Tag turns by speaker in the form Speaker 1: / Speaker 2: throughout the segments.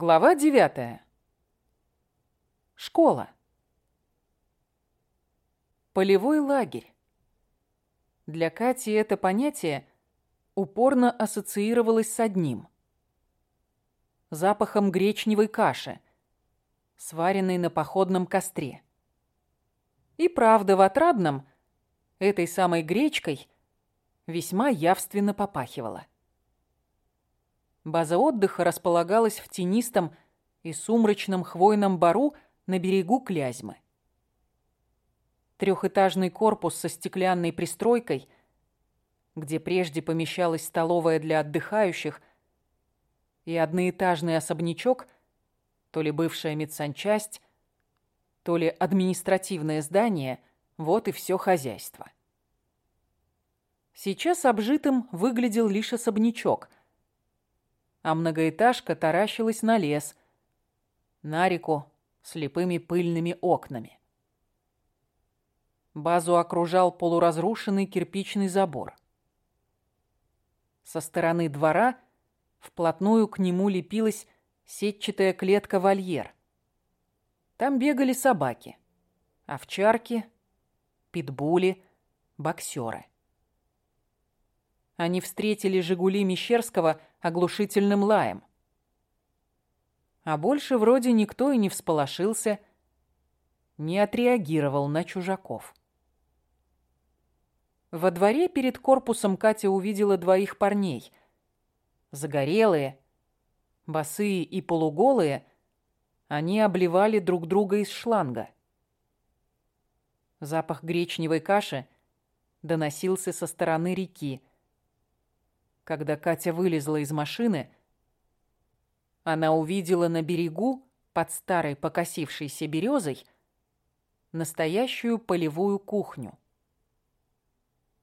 Speaker 1: Глава девятая. Школа. Полевой лагерь. Для Кати это понятие упорно ассоциировалось с одним. Запахом гречневой каши, сваренной на походном костре. И правда, в Отрадном этой самой гречкой весьма явственно попахивало. База отдыха располагалась в тенистом и сумрачном хвойном бару на берегу Клязьмы. Трехэтажный корпус со стеклянной пристройкой, где прежде помещалась столовая для отдыхающих, и одноэтажный особнячок, то ли бывшая медсанчасть, то ли административное здание, вот и все хозяйство. Сейчас обжитым выглядел лишь особнячок – а многоэтажка таращилась на лес, на реку слепыми пыльными окнами. Базу окружал полуразрушенный кирпичный забор. Со стороны двора вплотную к нему лепилась сетчатая клетка-вольер. Там бегали собаки, овчарки, питбули, боксеры. Они встретили «Жигули» Мещерского оглушительным лаем. А больше вроде никто и не всполошился, не отреагировал на чужаков. Во дворе перед корпусом Катя увидела двоих парней. Загорелые, босые и полуголые, они обливали друг друга из шланга. Запах гречневой каши доносился со стороны реки, когда Катя вылезла из машины, она увидела на берегу, под старой покосившейся березой, настоящую полевую кухню.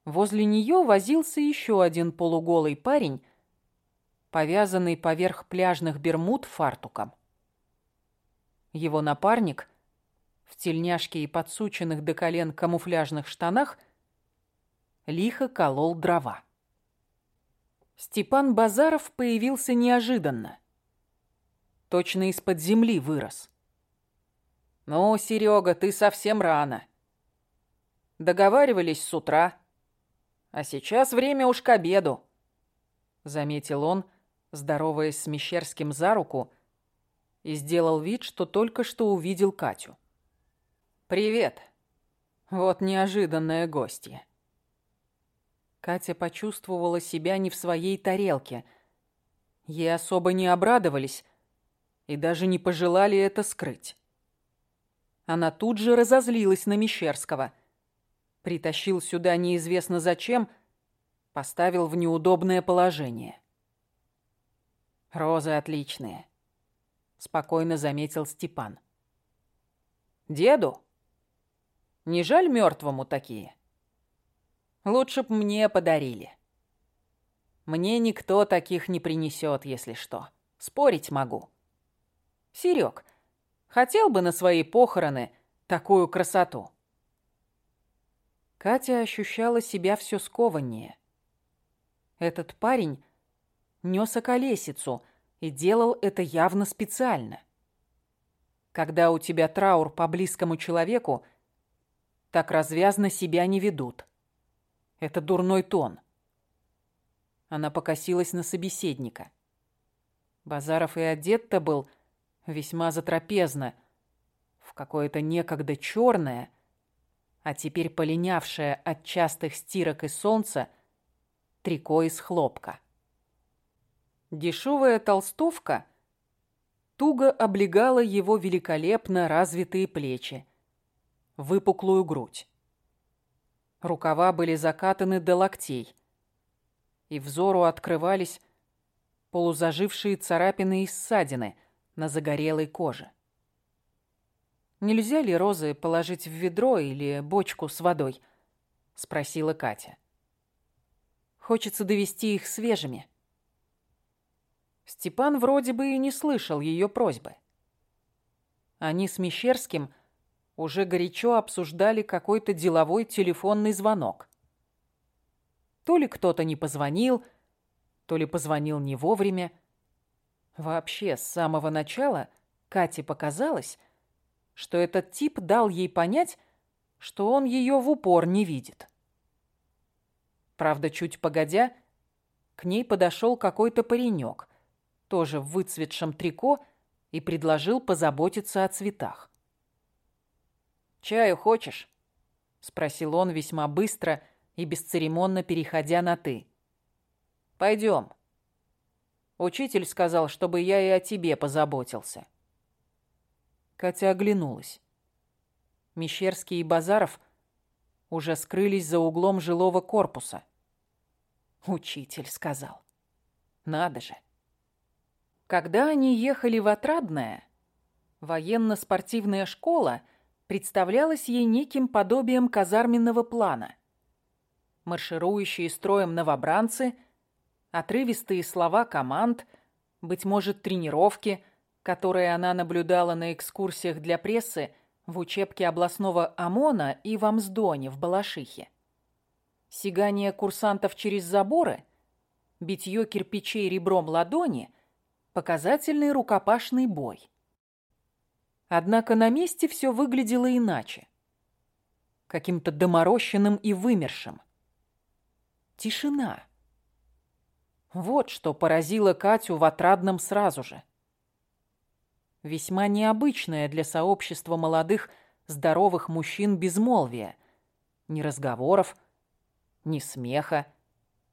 Speaker 1: Возле нее возился еще один полуголый парень, повязанный поверх пляжных бермуд фартуком. Его напарник в тельняшке и подсученных до колен камуфляжных штанах лихо колол дрова. Степан Базаров появился неожиданно. Точно из-под земли вырос. «Ну, Серега, ты совсем рано. Договаривались с утра. А сейчас время уж к обеду», — заметил он, здороваясь с Мещерским за руку, и сделал вид, что только что увидел Катю. «Привет. Вот неожиданное гостье». Катя почувствовала себя не в своей тарелке. Ей особо не обрадовались и даже не пожелали это скрыть. Она тут же разозлилась на Мещерского. Притащил сюда неизвестно зачем, поставил в неудобное положение. «Розы отличные», — спокойно заметил Степан. «Деду? Не жаль мертвому такие?» Лучше б мне подарили. Мне никто таких не принесет, если что. Спорить могу. Серег, хотел бы на свои похороны такую красоту? Катя ощущала себя все скованнее. Этот парень нес околесицу и делал это явно специально. Когда у тебя траур по близкому человеку, так развязно себя не ведут. Это дурной тон. Она покосилась на собеседника. Базаров и одет-то был весьма затрапезно, в какое-то некогда черное, а теперь полинявшее от частых стирок и солнца, трико из хлопка. Дешевая толстовка туго облегала его великолепно развитые плечи, выпуклую грудь. Рукава были закатаны до локтей, и взору открывались полузажившие царапины и ссадины на загорелой коже. «Нельзя ли розы положить в ведро или бочку с водой?» — спросила Катя. «Хочется довести их свежими». Степан вроде бы и не слышал ее просьбы. Они с Мещерским — уже горячо обсуждали какой-то деловой телефонный звонок. То ли кто-то не позвонил, то ли позвонил не вовремя. Вообще, с самого начала Кате показалось, что этот тип дал ей понять, что он ее в упор не видит. Правда, чуть погодя, к ней подошел какой-то паренек, тоже в выцветшем трико, и предложил позаботиться о цветах. «Чаю хочешь?» — спросил он весьма быстро и бесцеремонно переходя на «ты». «Пойдем». Учитель сказал, чтобы я и о тебе позаботился. Катя оглянулась. Мещерский и Базаров уже скрылись за углом жилого корпуса. Учитель сказал. Надо же. Когда они ехали в Отрадное, военно-спортивная школа представлялась ей неким подобием казарменного плана. Марширующие строем новобранцы, отрывистые слова команд, быть может, тренировки – которые она наблюдала на экскурсиях для прессы в учебке областного ОМОНа и в Амсдоне в Балашихе. Сигание курсантов через заборы, битье кирпичей ребром ладони, показательный рукопашный бой. Однако на месте все выглядело иначе. Каким-то доморощенным и вымершим. Тишина. Вот что поразило Катю в отрадном сразу же весьма необычное для сообщества молодых, здоровых мужчин безмолвие. Ни разговоров, ни смеха,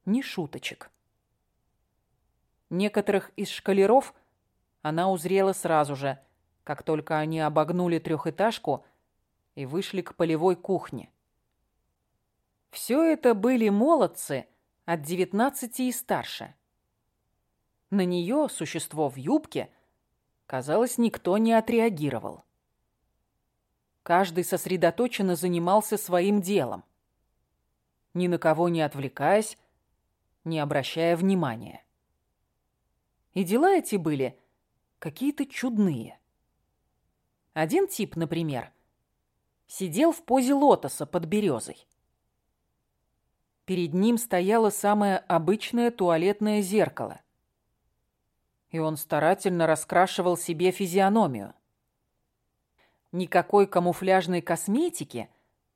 Speaker 1: ни шуточек. Некоторых из шкалеров она узрела сразу же, как только они обогнули трехэтажку и вышли к полевой кухне. Все это были молодцы от девятнадцати и старше. На нее, существо в юбке, Казалось, никто не отреагировал. Каждый сосредоточенно занимался своим делом, ни на кого не отвлекаясь, не обращая внимания. И дела эти были какие-то чудные. Один тип, например, сидел в позе лотоса под березой. Перед ним стояло самое обычное туалетное зеркало и он старательно раскрашивал себе физиономию. Никакой камуфляжной косметики,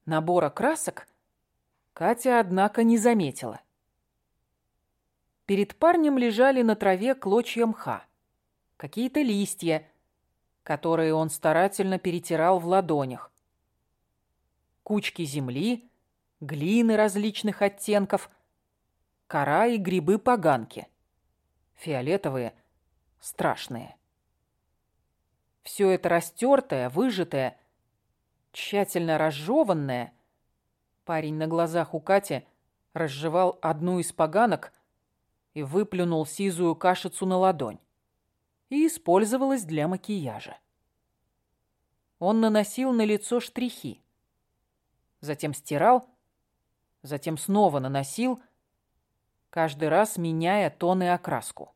Speaker 1: набора красок Катя, однако, не заметила. Перед парнем лежали на траве клочья мха, какие-то листья, которые он старательно перетирал в ладонях, кучки земли, глины различных оттенков, кора и грибы-поганки, фиолетовые – страшные. Все это растертое, выжатое, тщательно разжеванное. Парень на глазах у Кати разжевал одну из поганок и выплюнул сизую кашицу на ладонь. И использовалась для макияжа. Он наносил на лицо штрихи. Затем стирал, затем снова наносил, каждый раз меняя тон и окраску.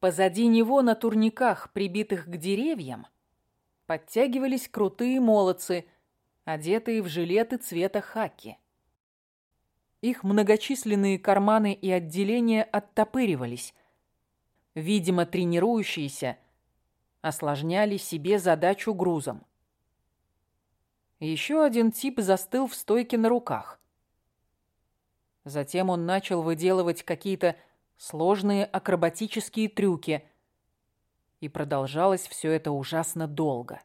Speaker 1: Позади него на турниках, прибитых к деревьям, подтягивались крутые молодцы, одетые в жилеты цвета хаки. Их многочисленные карманы и отделения оттопыривались. Видимо, тренирующиеся осложняли себе задачу грузом. Еще один тип застыл в стойке на руках. Затем он начал выделывать какие-то сложные акробатические трюки. И продолжалось все это ужасно долго.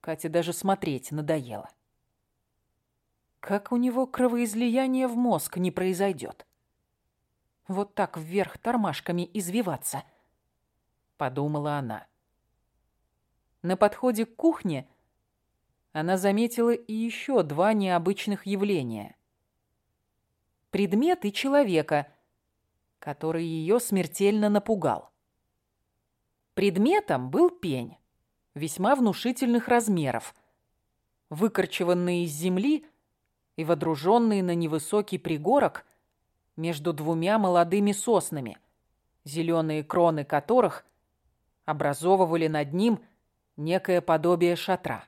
Speaker 1: Кате даже смотреть надоело. Как у него кровоизлияние в мозг не произойдет? Вот так вверх тормашками извиваться, подумала она. На подходе к кухне она заметила и еще два необычных явления. Предметы человека — который ее смертельно напугал. Предметом был пень, весьма внушительных размеров, выкорчеванный из земли и водруженный на невысокий пригорок между двумя молодыми соснами, зеленые кроны которых образовывали над ним некое подобие шатра.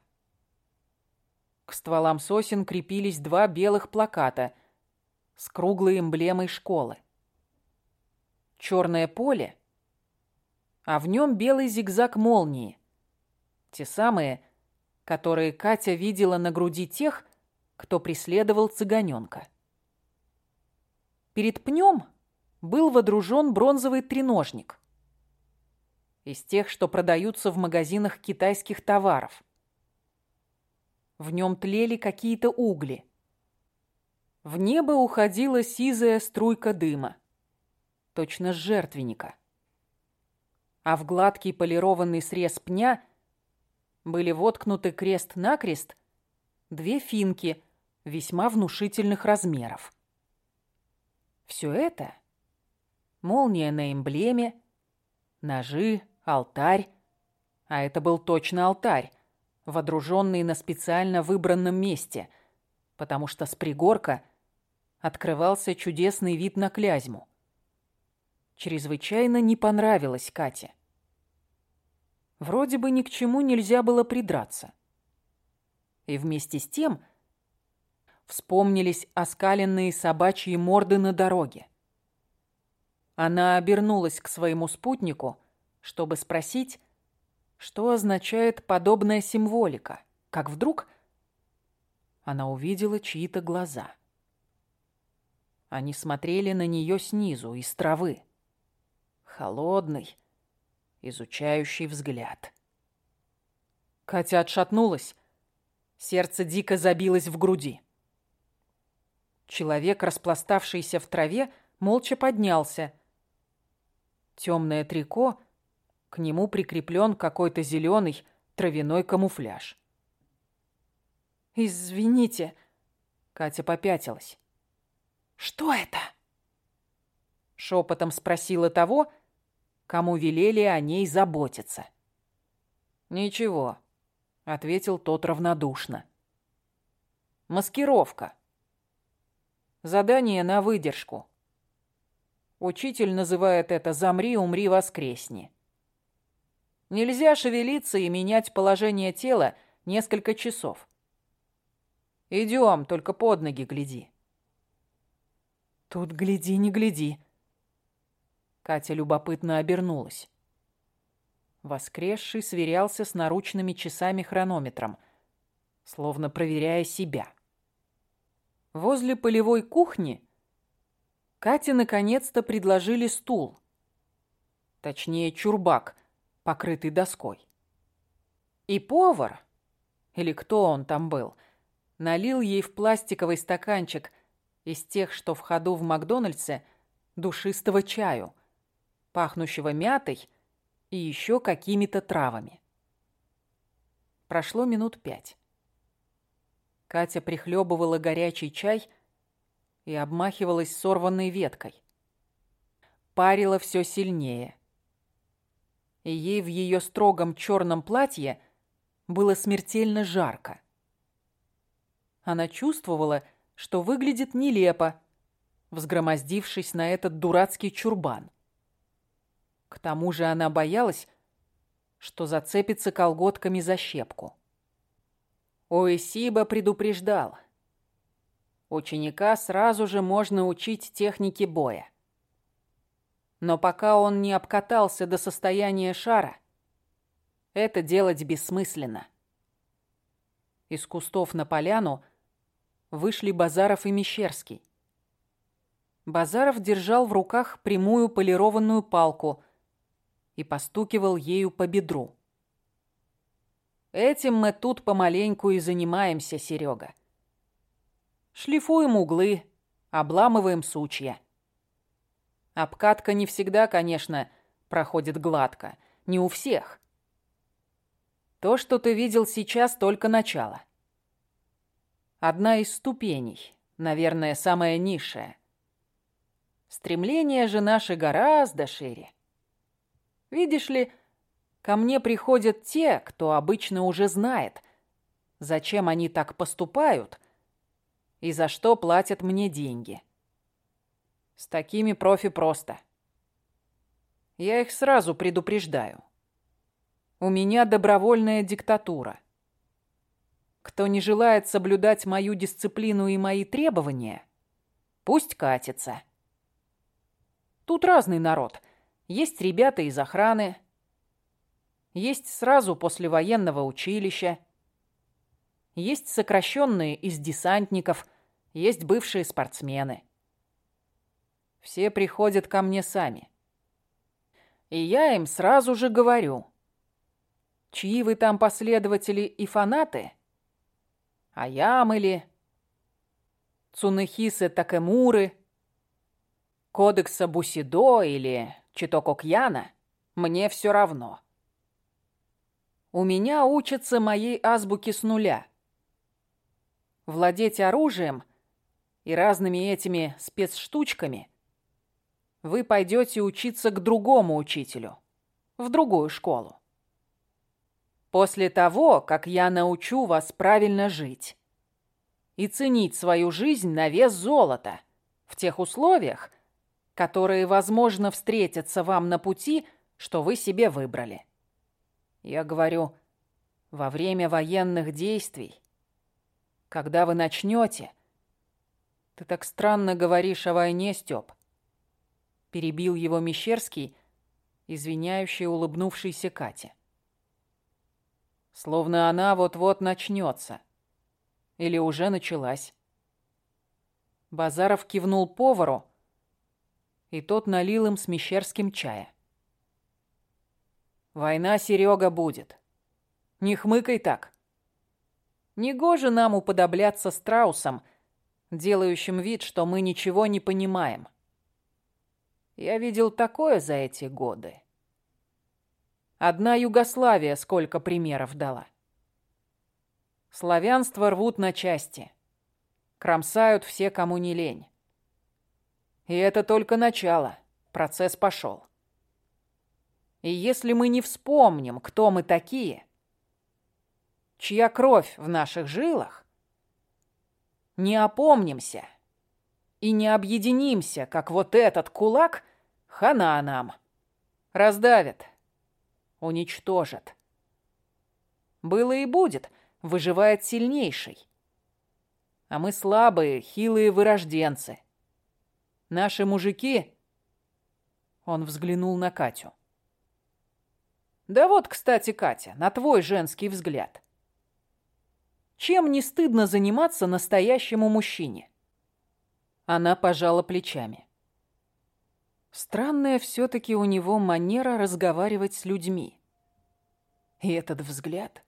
Speaker 1: К стволам сосен крепились два белых плаката с круглой эмблемой школы. Черное поле а в нем белый зигзаг молнии. Те самые, которые Катя видела на груди тех, кто преследовал цыганенка. Перед пнем был водружен бронзовый треножник. Из тех, что продаются в магазинах китайских товаров. В нем тлели какие-то угли. В небо уходила сизая струйка дыма. Точно с жертвенника. А в гладкий полированный срез пня были воткнуты крест-накрест две финки весьма внушительных размеров. Все это — молния на эмблеме, ножи, алтарь, а это был точно алтарь, водруженный на специально выбранном месте, потому что с пригорка открывался чудесный вид на Клязьму. Чрезвычайно не понравилось Кате. Вроде бы ни к чему нельзя было придраться. И вместе с тем вспомнились оскаленные собачьи морды на дороге. Она обернулась к своему спутнику, чтобы спросить, что означает подобная символика, как вдруг она увидела чьи-то глаза. Они смотрели на нее снизу, из травы. Холодный, изучающий взгляд. Катя отшатнулась, сердце дико забилось в груди. Человек, распластавшийся в траве, молча поднялся. Темное трико, к нему прикреплен какой-то зеленый травяной камуфляж. «Извините», — Катя попятилась. «Что это?» Шепотом спросила того, кому велели о ней заботиться. «Ничего», — ответил тот равнодушно. «Маскировка». Задание на выдержку. Учитель называет это «замри, умри, воскресни». Нельзя шевелиться и менять положение тела несколько часов. Идем, только под ноги гляди. Тут гляди, не гляди. Катя любопытно обернулась. Воскресший сверялся с наручными часами-хронометром, словно проверяя себя. Возле полевой кухни Кате наконец-то предложили стул. Точнее, чурбак, покрытый доской. И повар, или кто он там был, налил ей в пластиковый стаканчик из тех, что в ходу в Макдональдсе, душистого чаю, пахнущего мятой и еще какими-то травами. Прошло минут пять. Катя прихлебывала горячий чай и обмахивалась сорванной веткой. Парила все сильнее. И ей в ее строгом черном платье было смертельно жарко. Она чувствовала, что выглядит нелепо, взгромоздившись на этот дурацкий чурбан. К тому же она боялась, что зацепится колготками за щепку. Оисиба предупреждал. Ученика сразу же можно учить технике боя. Но пока он не обкатался до состояния шара, это делать бессмысленно. Из кустов на поляну вышли Базаров и Мещерский. Базаров держал в руках прямую полированную палку и постукивал ею по бедру. Этим мы тут помаленьку и занимаемся, Серега. Шлифуем углы, обламываем сучья. Обкатка не всегда, конечно, проходит гладко. Не у всех. То, что ты видел сейчас, только начало. Одна из ступеней, наверное, самая низшая. Стремления же наши гораздо шире. Видишь ли, Ко мне приходят те, кто обычно уже знает, зачем они так поступают и за что платят мне деньги. С такими профи просто. Я их сразу предупреждаю. У меня добровольная диктатура. Кто не желает соблюдать мою дисциплину и мои требования, пусть катится. Тут разный народ. Есть ребята из охраны, Есть сразу после военного училища. Есть сокращенные из десантников, есть бывшие спортсмены. Все приходят ко мне сами. И я им сразу же говорю, чьи вы там последователи и фанаты? Аям или Цунэхисы Такемуры, Кодекса Бусидо или Читококьяна, мне все равно. У меня учатся моей азбуки с нуля. Владеть оружием и разными этими спецштучками вы пойдете учиться к другому учителю, в другую школу. После того, как я научу вас правильно жить и ценить свою жизнь на вес золота в тех условиях, которые, возможно, встретятся вам на пути, что вы себе выбрали. Я говорю, во время военных действий, когда вы начнете... Ты так странно говоришь о войне, Степ. Перебил его Мещерский, извиняющий улыбнувшийся Кате. Словно она вот-вот начнется. Или уже началась. Базаров кивнул повару, и тот налил им с Мещерским чая. Война, Серега, будет. Не хмыкай так. Негоже нам уподобляться страусам, делающим вид, что мы ничего не понимаем. Я видел такое за эти годы. Одна Югославия сколько примеров дала. Славянство рвут на части. Кромсают все, кому не лень. И это только начало. Процесс пошел. И если мы не вспомним, кто мы такие, чья кровь в наших жилах, не опомнимся и не объединимся, как вот этот кулак, хана нам. Раздавят, уничтожат. Было и будет, выживает сильнейший. А мы слабые, хилые вырожденцы. Наши мужики... Он взглянул на Катю. Да вот, кстати, Катя, на твой женский взгляд. Чем не стыдно заниматься настоящему мужчине? Она пожала плечами. Странная все-таки у него манера разговаривать с людьми. И этот взгляд...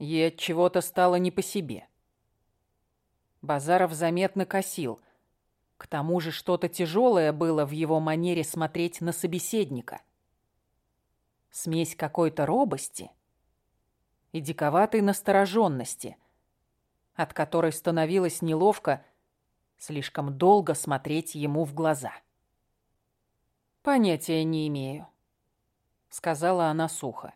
Speaker 1: Ей от чего-то стало не по себе. Базаров заметно косил. К тому же что-то тяжелое было в его манере смотреть на собеседника смесь какой-то робости и диковатой настороженности, от которой становилось неловко слишком долго смотреть ему в глаза. «Понятия не имею», — сказала она сухо.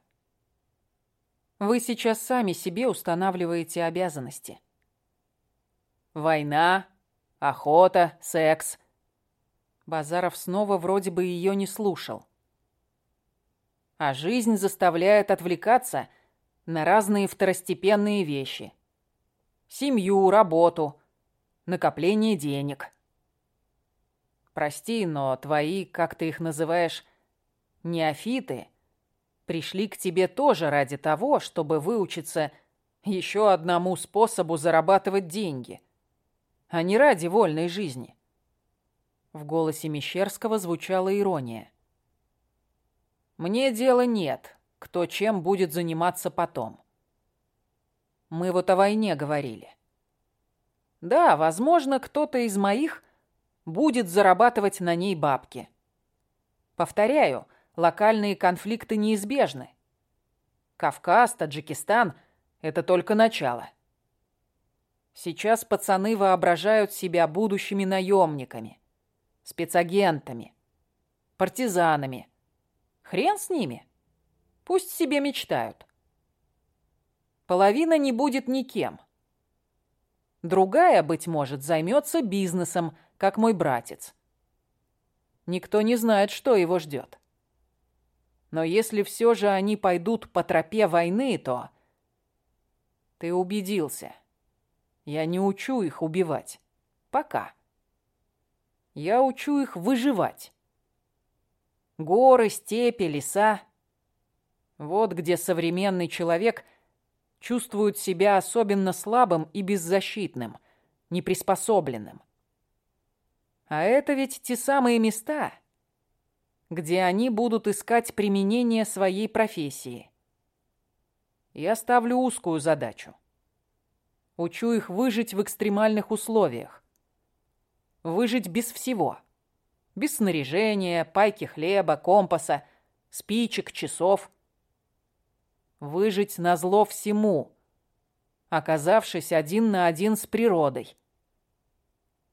Speaker 1: «Вы сейчас сами себе устанавливаете обязанности. Война, охота, секс». Базаров снова вроде бы ее не слушал а жизнь заставляет отвлекаться на разные второстепенные вещи. Семью, работу, накопление денег. Прости, но твои, как ты их называешь, неофиты, пришли к тебе тоже ради того, чтобы выучиться еще одному способу зарабатывать деньги, а не ради вольной жизни. В голосе Мещерского звучала ирония. Мне дела нет, кто чем будет заниматься потом. Мы вот о войне говорили. Да, возможно, кто-то из моих будет зарабатывать на ней бабки. Повторяю, локальные конфликты неизбежны. Кавказ, Таджикистан – это только начало. Сейчас пацаны воображают себя будущими наемниками, спецагентами, партизанами – Хрен с ними. Пусть себе мечтают. Половина не будет никем. Другая, быть может, займется бизнесом, как мой братец. Никто не знает, что его ждет. Но если все же они пойдут по тропе войны, то... Ты убедился. Я не учу их убивать. Пока. Я учу их выживать. Горы, степи, леса. Вот где современный человек чувствует себя особенно слабым и беззащитным, неприспособленным. А это ведь те самые места, где они будут искать применение своей профессии. Я ставлю узкую задачу. Учу их выжить в экстремальных условиях. Выжить без всего. Без снаряжения, пайки хлеба, компаса, спичек, часов. Выжить на зло всему, оказавшись один на один с природой.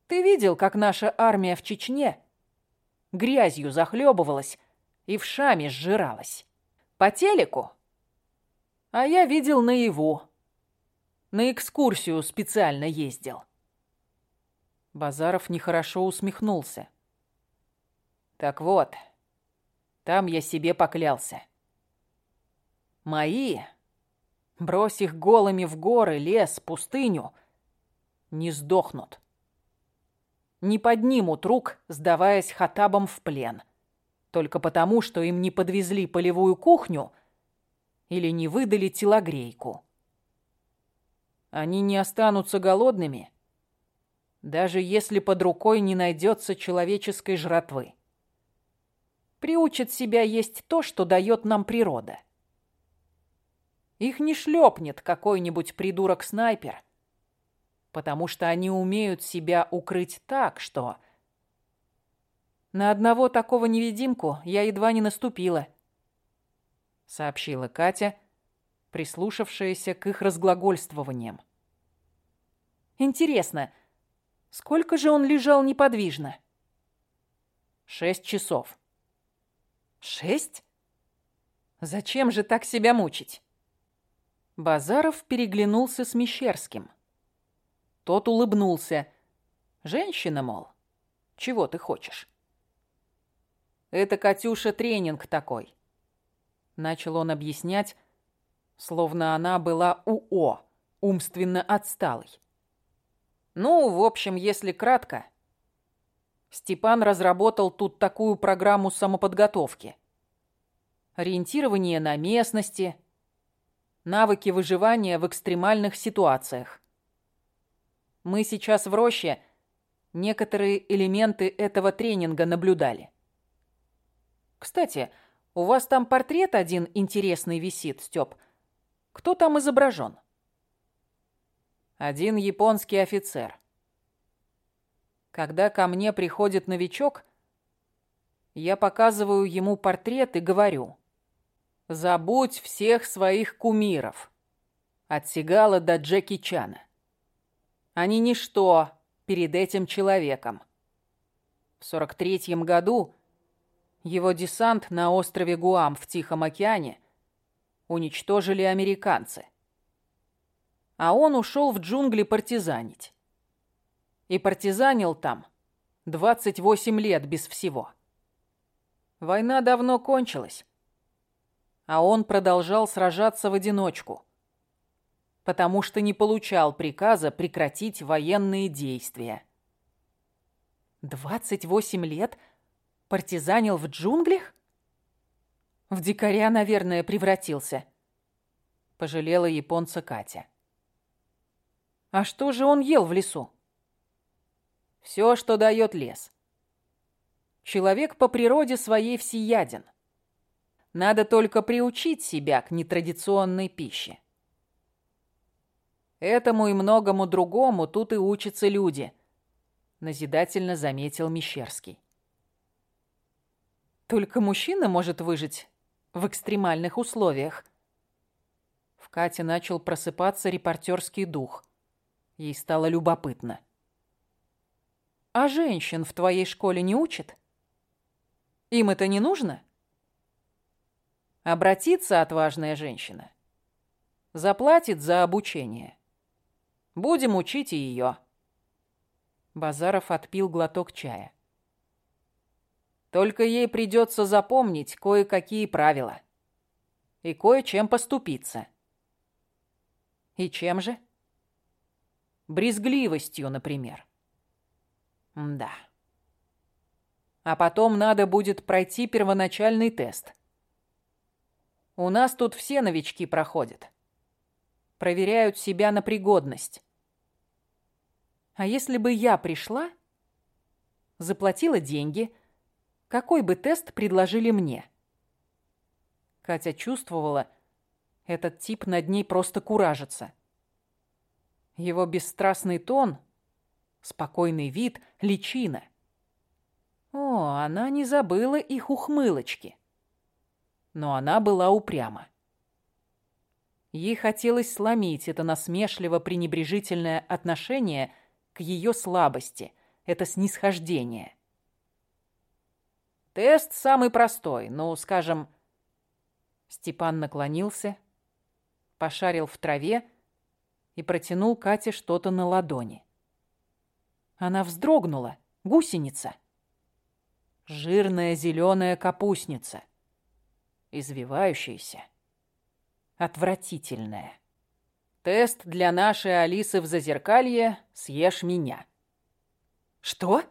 Speaker 1: Ты видел, как наша армия в Чечне грязью захлебывалась и в шаме сжиралась? По телеку? А я видел наяву. На экскурсию специально ездил. Базаров нехорошо усмехнулся. Так вот, там я себе поклялся. Мои, брось их голыми в горы, лес, пустыню, не сдохнут. Не поднимут рук, сдаваясь хатабам в плен. Только потому, что им не подвезли полевую кухню или не выдали телогрейку. Они не останутся голодными, даже если под рукой не найдется человеческой жратвы. Приучат себя есть то, что дает нам природа. Их не шлепнет какой-нибудь придурок-снайпер, потому что они умеют себя укрыть так, что... На одного такого невидимку я едва не наступила, сообщила Катя, — прислушавшаяся к их разглагольствованиям. Интересно, сколько же он лежал неподвижно? Шесть часов. Шесть? Зачем же так себя мучить? Базаров переглянулся с Мещерским. Тот улыбнулся. Женщина, мол, чего ты хочешь? Это, Катюша, тренинг такой. Начал он объяснять, словно она была УО, умственно отсталой. Ну, в общем, если кратко, Степан разработал тут такую программу самоподготовки. Ориентирование на местности, навыки выживания в экстремальных ситуациях. Мы сейчас в роще некоторые элементы этого тренинга наблюдали. Кстати, у вас там портрет один интересный висит, Стёп. Кто там изображен? Один японский офицер. Когда ко мне приходит новичок, я показываю ему портрет и говорю. Забудь всех своих кумиров. От Сигала до Джеки Чана. Они ничто перед этим человеком. В 43-м году его десант на острове Гуам в Тихом океане – уничтожили американцы. А он ушел в джунгли партизанить. И партизанил там 28 лет без всего. Война давно кончилась. А он продолжал сражаться в одиночку, потому что не получал приказа прекратить военные действия. 28 лет партизанил в джунглях? В дикаря, наверное, превратился. Пожалела японца Катя. А что же он ел в лесу? Все, что дает лес. Человек по природе своей всеяден. Надо только приучить себя к нетрадиционной пище. Этому и многому другому тут и учатся люди, назидательно заметил Мещерский. Только мужчина может выжить в экстремальных условиях. В Кате начал просыпаться репортерский дух. Ей стало любопытно. «А женщин в твоей школе не учат? Им это не нужно?» Обратится отважная женщина. Заплатит за обучение. Будем учить и ее. Базаров отпил глоток чая. Только ей придется запомнить кое-какие правила. И кое-чем поступиться. И чем же? Брезгливостью, например. Да. А потом надо будет пройти первоначальный тест. У нас тут все новички проходят. Проверяют себя на пригодность. А если бы я пришла, заплатила деньги, какой бы тест предложили мне? Катя чувствовала, этот тип над ней просто куражится. Его бесстрастный тон, спокойный вид, личина. О, она не забыла их ухмылочки. Но она была упряма. Ей хотелось сломить это насмешливо-пренебрежительное отношение к ее слабости, это снисхождение. Тест самый простой, ну, скажем... Степан наклонился, пошарил в траве и протянул Кате что-то на ладони. Она вздрогнула. Гусеница. Жирная зеленая капустница. Извивающаяся. Отвратительная. Тест для нашей Алисы в зазеркалье «Съешь меня». «Что?»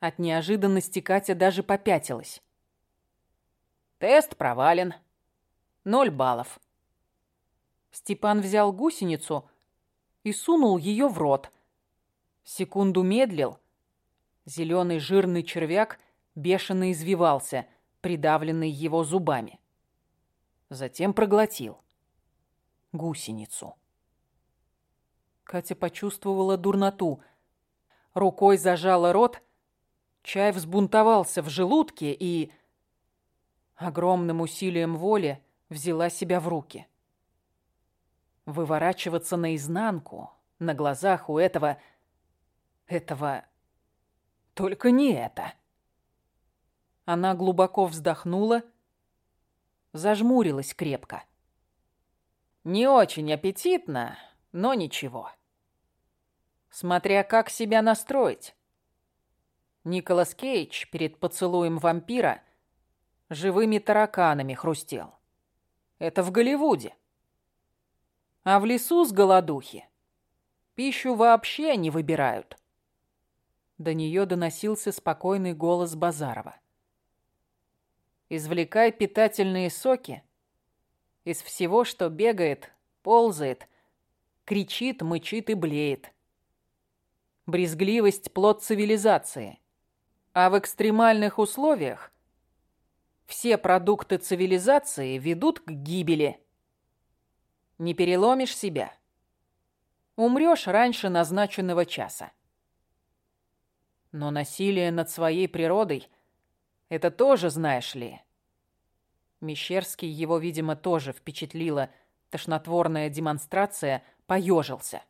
Speaker 1: От неожиданности Катя даже попятилась. «Тест провален. Ноль баллов». Степан взял гусеницу и сунул ее в рот. Секунду медлил. Зеленый жирный червяк бешено извивался, придавленный его зубами. Затем проглотил гусеницу. Катя почувствовала дурноту. Рукой зажала рот. Чай взбунтовался в желудке и... Огромным усилием воли взяла себя в руки. Выворачиваться наизнанку, на глазах у этого... Этого... Только не это. Она глубоко вздохнула, зажмурилась крепко. Не очень аппетитно, но ничего. Смотря как себя настроить. Николас Кейдж перед поцелуем вампира живыми тараканами хрустел. Это в Голливуде. А в лесу с голодухи пищу вообще не выбирают. До нее доносился спокойный голос Базарова. Извлекай питательные соки из всего, что бегает, ползает, кричит, мычит и блеет. Брезгливость – плод цивилизации. А в экстремальных условиях все продукты цивилизации ведут к гибели. Не переломишь себя. Умрешь раньше назначенного часа. Но насилие над своей природой – это тоже, знаешь ли, Мещерский его, видимо, тоже впечатлила тошнотворная демонстрация, поежился.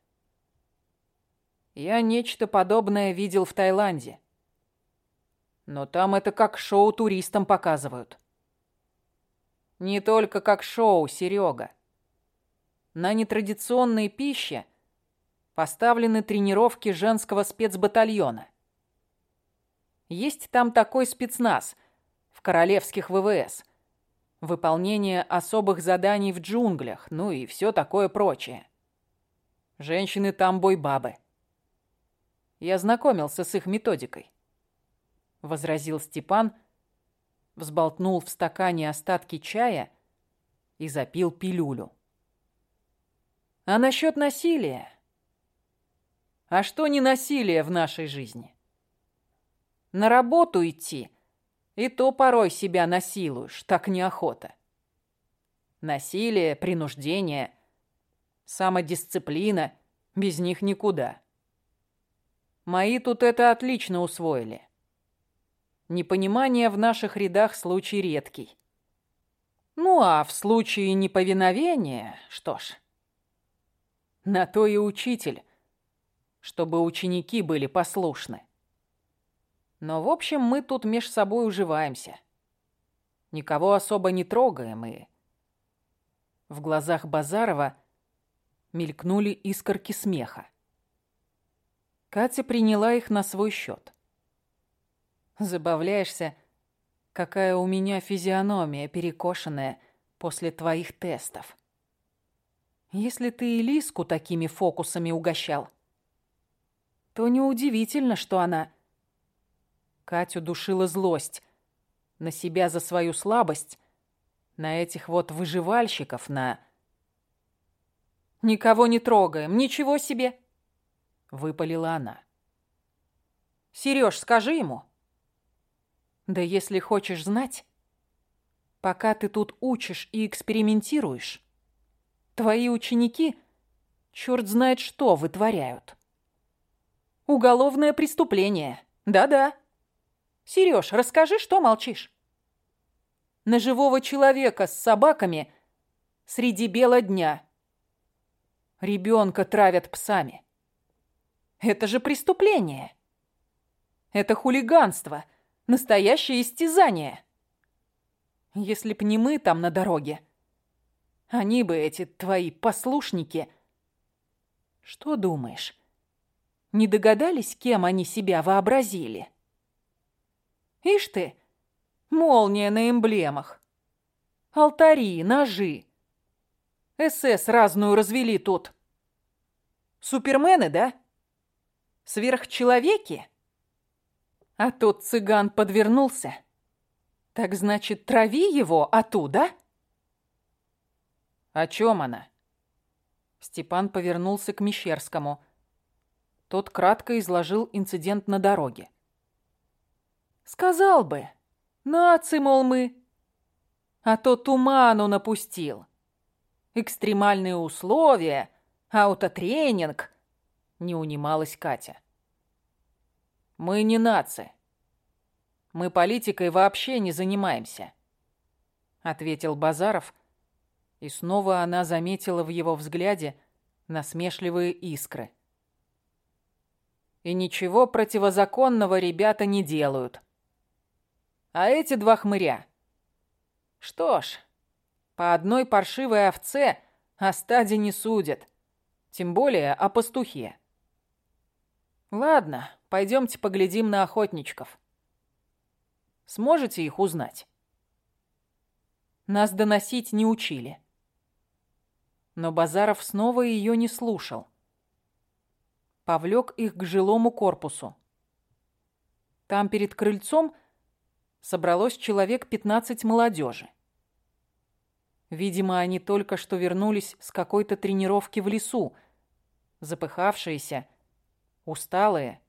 Speaker 1: Я нечто подобное видел в Таиланде. Но там это как шоу туристам показывают. Не только как шоу, Серега. На нетрадиционной пище поставлены тренировки женского спецбатальона. Есть там такой спецназ в королевских ВВС – выполнение особых заданий в джунглях, ну и все такое прочее. Женщины там бой-бабы. Я знакомился с их методикой. Возразил Степан, взболтнул в стакане остатки чая и запил пилюлю. А насчет насилия? А что не насилие в нашей жизни? На работу идти — и то порой себя насилуешь, так неохота. Насилие, принуждение, самодисциплина, без них никуда. Мои тут это отлично усвоили. Непонимание в наших рядах случай редкий. Ну а в случае неповиновения, что ж, на то и учитель, чтобы ученики были послушны. Но, в общем, мы тут меж собой уживаемся. Никого особо не трогаем и... В глазах Базарова мелькнули искорки смеха. Катя приняла их на свой счет. Забавляешься, какая у меня физиономия перекошенная после твоих тестов. Если ты Элиску такими фокусами угощал, то неудивительно, что она Катю душила злость. На себя за свою слабость, На этих вот выживальщиков, на... «Никого не трогаем, ничего себе!» — выпалила она. «Серёж, скажи ему». «Да если хочешь знать, пока ты тут учишь и экспериментируешь, твои ученики черт знает что вытворяют. Уголовное преступление, да-да. Серёж, расскажи, что молчишь?» На живого человека с собаками среди бела дня. Ребенка травят псами. Это же преступление. Это хулиганство, настоящее истязание. Если б не мы там на дороге, они бы, эти твои послушники... Что думаешь? Не догадались, кем они себя вообразили? Ишь ты, молния на эмблемах. Алтари, ножи. СС разную развели тут. Супермены, да? Сверхчеловеки? А тот цыган подвернулся. Так значит, трави его оттуда? О чем она? Степан повернулся к Мещерскому. Тот кратко изложил инцидент на дороге. Сказал бы, нацы, мол, мы. А то туману напустил. Экстремальные условия, аутотренинг. Не унималась Катя. Мы не нации. Мы политикой вообще не занимаемся, ответил Базаров, и снова она заметила в его взгляде насмешливые искры. И ничего противозаконного ребята не делают. А эти два хмыря. Что ж, по одной паршивой овце о стаде не судят, тем более о пастухе. Ладно, пойдемте поглядим на охотничков. Сможете их узнать? Нас доносить не учили. Но Базаров снова ее не слушал. Повлек их к жилому корпусу. Там перед крыльцом собралось человек пятнадцать молодежи. Видимо, они только что вернулись с какой-то тренировки в лесу, запыхавшиеся, усталые,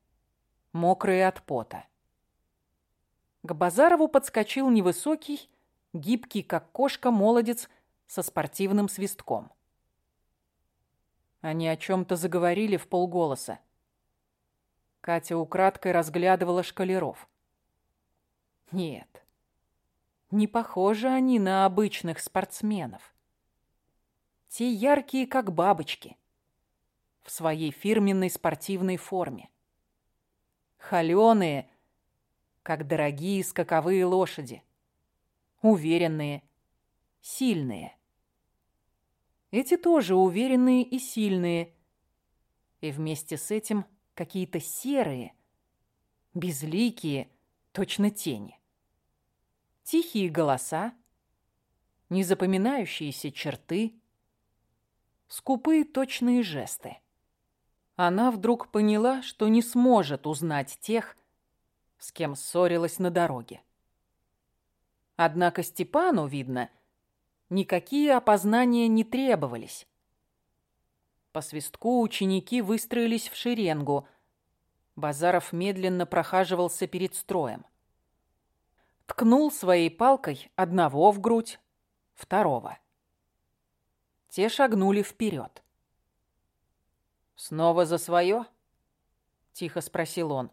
Speaker 1: мокрые от пота. К Базарову подскочил невысокий, гибкий, как кошка, молодец со спортивным свистком. Они о чем-то заговорили в полголоса. Катя украдкой разглядывала шкалеров. Нет, не похожи они на обычных спортсменов. Те яркие, как бабочки в своей фирменной спортивной форме. Холёные, как дорогие скаковые лошади. Уверенные, сильные. Эти тоже уверенные и сильные. И вместе с этим какие-то серые, безликие, точно тени. Тихие голоса, незапоминающиеся черты, скупые точные жесты она вдруг поняла, что не сможет узнать тех, с кем ссорилась на дороге. Однако Степану, видно, никакие опознания не требовались. По свистку ученики выстроились в шеренгу. Базаров медленно прохаживался перед строем. Ткнул своей палкой одного в грудь, второго. Те шагнули вперед. «Снова за свое?» — тихо спросил он.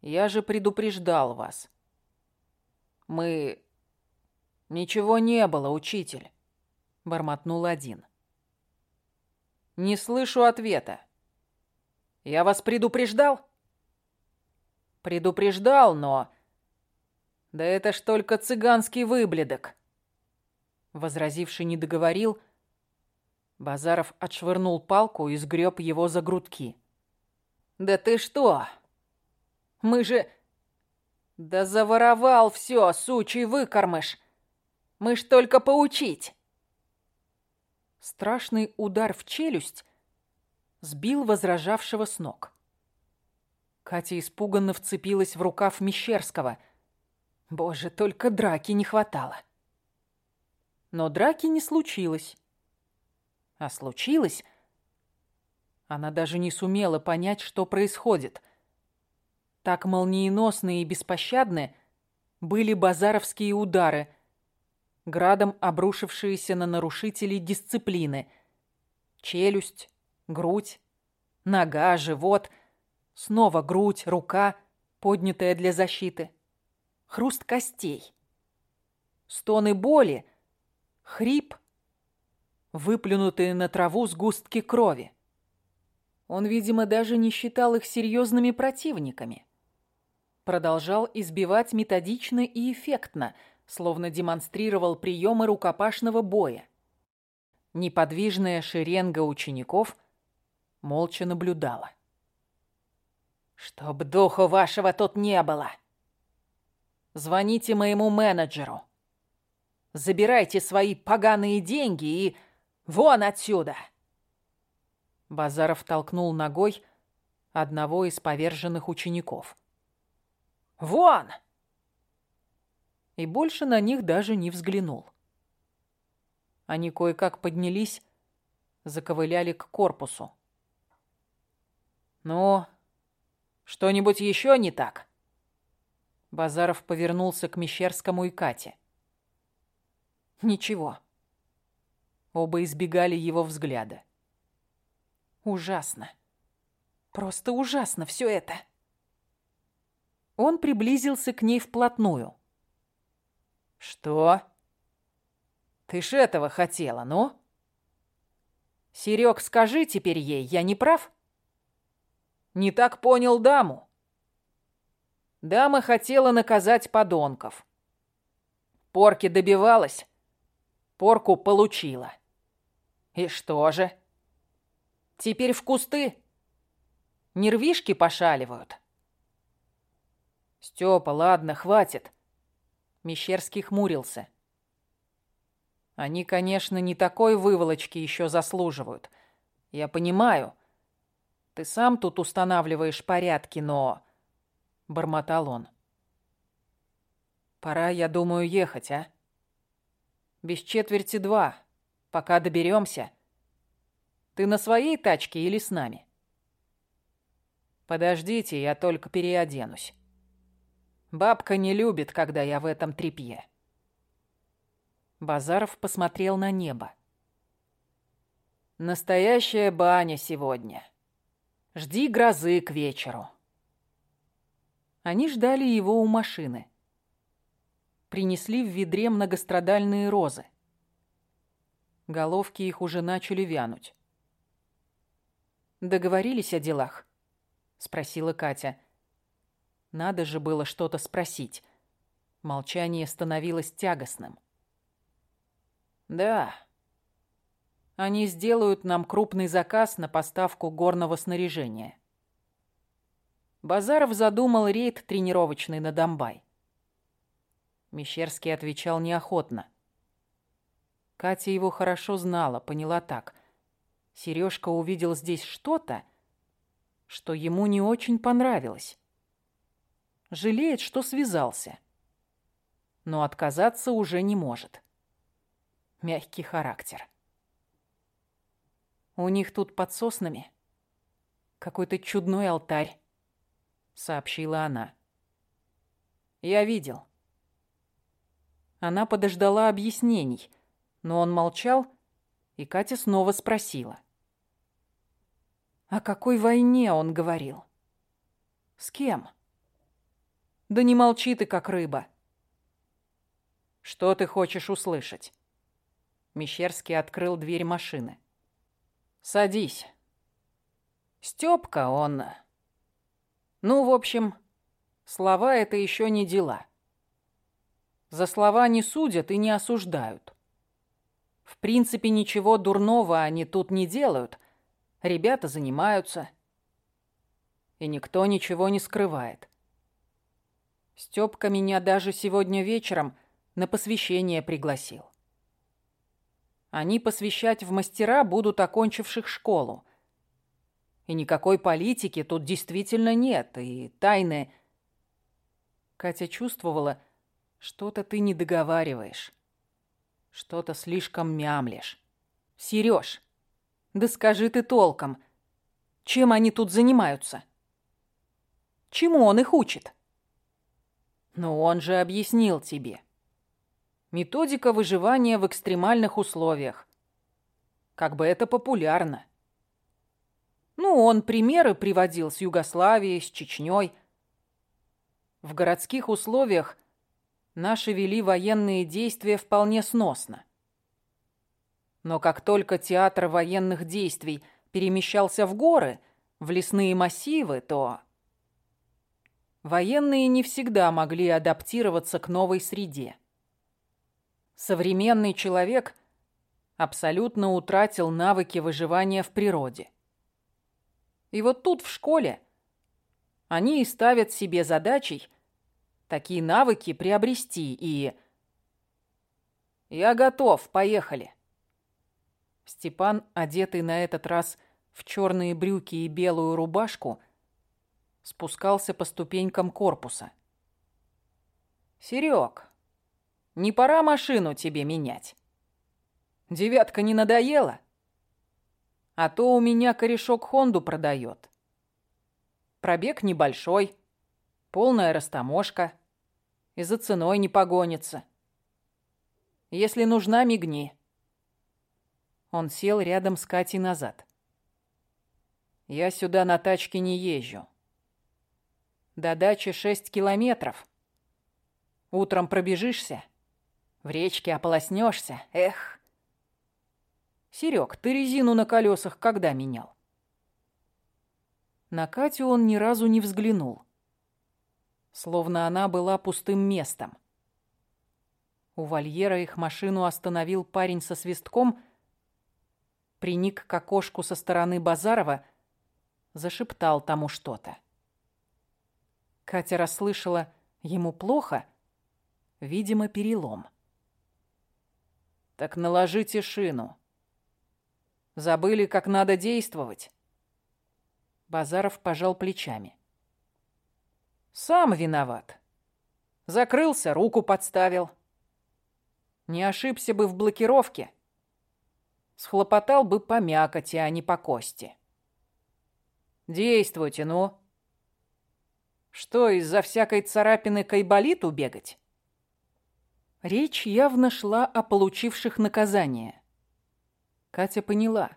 Speaker 1: «Я же предупреждал вас. Мы...» «Ничего не было, учитель», — бормотнул один. «Не слышу ответа. Я вас предупреждал?» «Предупреждал, но...» «Да это ж только цыганский выбледок!» Возразивший не договорил, Базаров отшвырнул палку и сгреб его за грудки. «Да ты что? Мы же...» «Да заворовал все, сучий выкормыш! Мы ж только поучить!» Страшный удар в челюсть сбил возражавшего с ног. Катя испуганно вцепилась в рукав Мещерского. Боже, только драки не хватало. Но драки не случилось. А случилось... Она даже не сумела понять, что происходит. Так молниеносные и беспощадны были базаровские удары, градом обрушившиеся на нарушителей дисциплины. Челюсть, грудь, нога, живот, снова грудь, рука, поднятая для защиты. Хруст костей. Стоны боли, хрип, выплюнутые на траву сгустки крови. Он, видимо, даже не считал их серьезными противниками. Продолжал избивать методично и эффектно, словно демонстрировал приемы рукопашного боя. Неподвижная шеренга учеников молча наблюдала. «Чтоб духу вашего тут не было! Звоните моему менеджеру. Забирайте свои поганые деньги и вон отсюда!» Базаров толкнул ногой одного из поверженных учеников. «Вон!» И больше на них даже не взглянул. Они кое-как поднялись, заковыляли к корпусу. «Ну, что-нибудь еще не так?» Базаров повернулся к Мещерскому и Кате. «Ничего». Оба избегали его взгляда. Ужасно. Просто ужасно все это. Он приблизился к ней вплотную. Что? Ты ж этого хотела, ну? Серег, скажи теперь ей, я не прав? Не так понял даму. Дама хотела наказать подонков. Порки добивалась, порку получила. И что же? Теперь в кусты. Нервишки пошаливают. Степа, ладно, хватит. Мещерский хмурился. Они, конечно, не такой выволочки еще заслуживают. Я понимаю. Ты сам тут устанавливаешь порядки, но... Бормотал он. Пора, я думаю, ехать, а? Без четверти два. Пока доберемся. Ты на своей тачке или с нами? Подождите, я только переоденусь. Бабка не любит, когда я в этом тряпье. Базаров посмотрел на небо. Настоящая баня сегодня. Жди грозы к вечеру. Они ждали его у машины. Принесли в ведре многострадальные розы. Головки их уже начали вянуть. «Договорились о делах?» — спросила Катя. Надо же было что-то спросить. Молчание становилось тягостным. «Да. Они сделают нам крупный заказ на поставку горного снаряжения». Базаров задумал рейд тренировочный на Домбай. Мещерский отвечал неохотно. Катя его хорошо знала, поняла так. Сережка увидел здесь что-то, что ему не очень понравилось. Жалеет, что связался. Но отказаться уже не может. Мягкий характер. У них тут под соснами какой-то чудной алтарь, сообщила она. Я видел. Она подождала объяснений, но он молчал, и Катя снова спросила. О какой войне он говорил? С кем? Да не молчи ты, как рыба. Что ты хочешь услышать? Мещерский открыл дверь машины. Садись. Стёпка, он... Ну, в общем, слова — это еще не дела. За слова не судят и не осуждают. В принципе, ничего дурного они тут не делают — Ребята занимаются. И никто ничего не скрывает. Стёпка меня даже сегодня вечером на посвящение пригласил. Они посвящать в мастера будут окончивших школу. И никакой политики тут действительно нет, и тайны... Катя чувствовала, что-то ты не договариваешь. Что-то слишком мямлишь. Серёж, да скажи ты толком, чем они тут занимаются? Чему он их учит? Ну, он же объяснил тебе. Методика выживания в экстремальных условиях. Как бы это популярно. Ну, он примеры приводил с Югославией, с Чечней. В городских условиях наши вели военные действия вполне сносно. Но как только театр военных действий перемещался в горы, в лесные массивы, то военные не всегда могли адаптироваться к новой среде. Современный человек абсолютно утратил навыки выживания в природе. И вот тут в школе они и ставят себе задачей такие навыки приобрести и... «Я готов, поехали!» Степан, одетый на этот раз в черные брюки и белую рубашку, спускался по ступенькам корпуса. «Серег, не пора машину тебе менять? Девятка не надоела? А то у меня корешок Хонду продает. Пробег небольшой, полная растаможка, и за ценой не погонится. Если нужна, мигни». Он сел рядом с Катей назад. «Я сюда на тачке не езжу. До дачи шесть километров. Утром пробежишься, в речке ополоснешься. Эх! Серег, ты резину на колесах когда менял?» На Катю он ни разу не взглянул. Словно она была пустым местом. У вольера их машину остановил парень со свистком приник к окошку со стороны Базарова, зашептал тому что-то. Катя расслышала «ему плохо», видимо, перелом. «Так наложите шину. Забыли, как надо действовать?» Базаров пожал плечами. «Сам виноват. Закрылся, руку подставил. Не ошибся бы в блокировке» схлопотал бы по мякоти, а не по кости. Действуйте, ну. Что, из-за всякой царапины к айболиту бегать? Речь явно шла о получивших наказание. Катя поняла.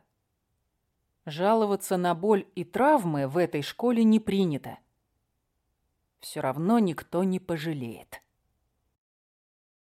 Speaker 1: Жаловаться на боль и травмы в этой школе не принято. Все равно никто не пожалеет.